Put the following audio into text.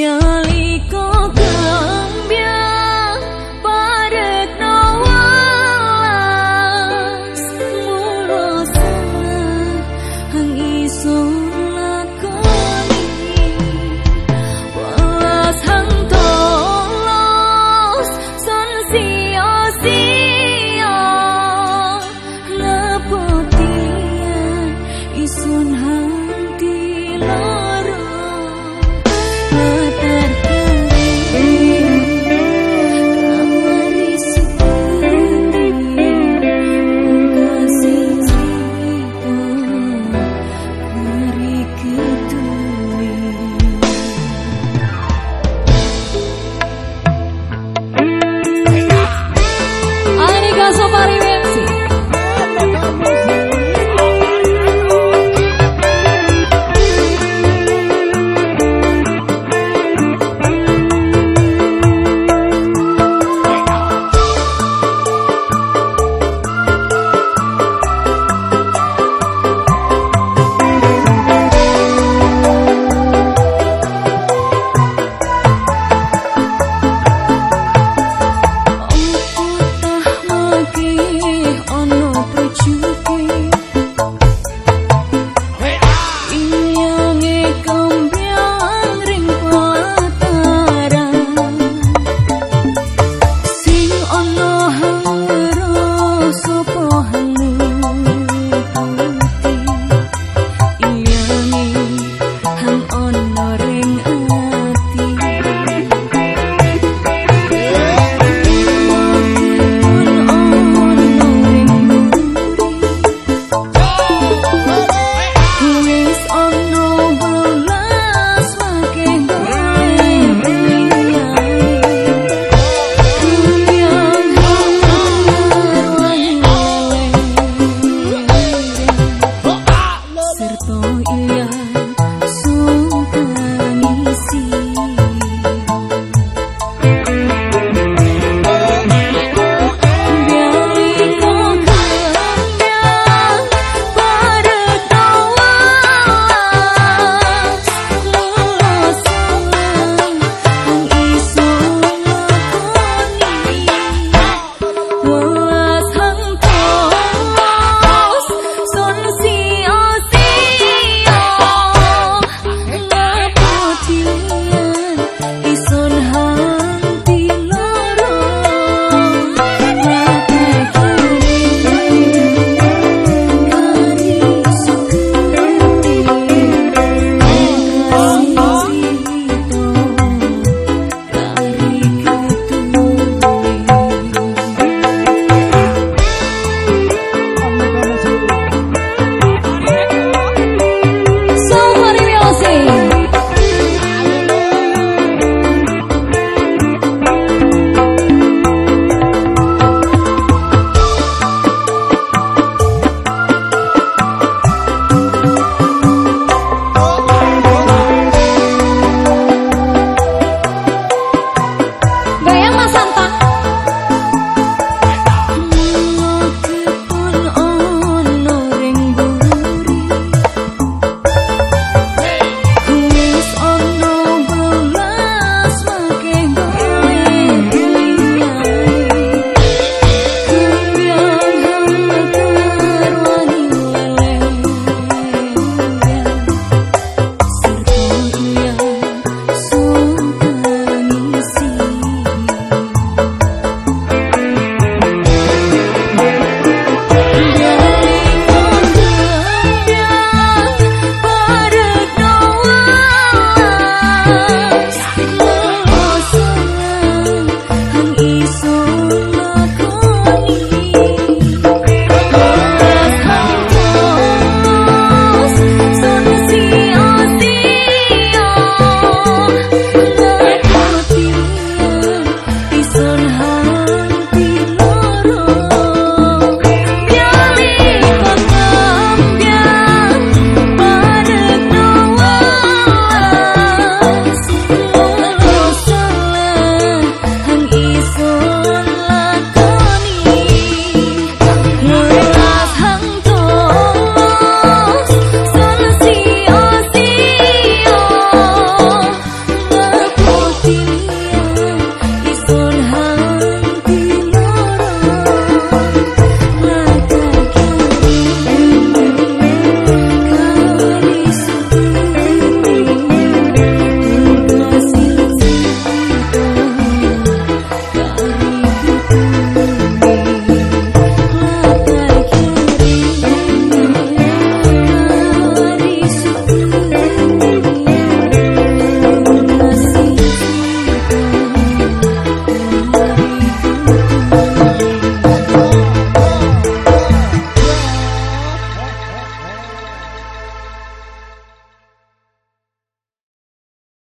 呀离哥哥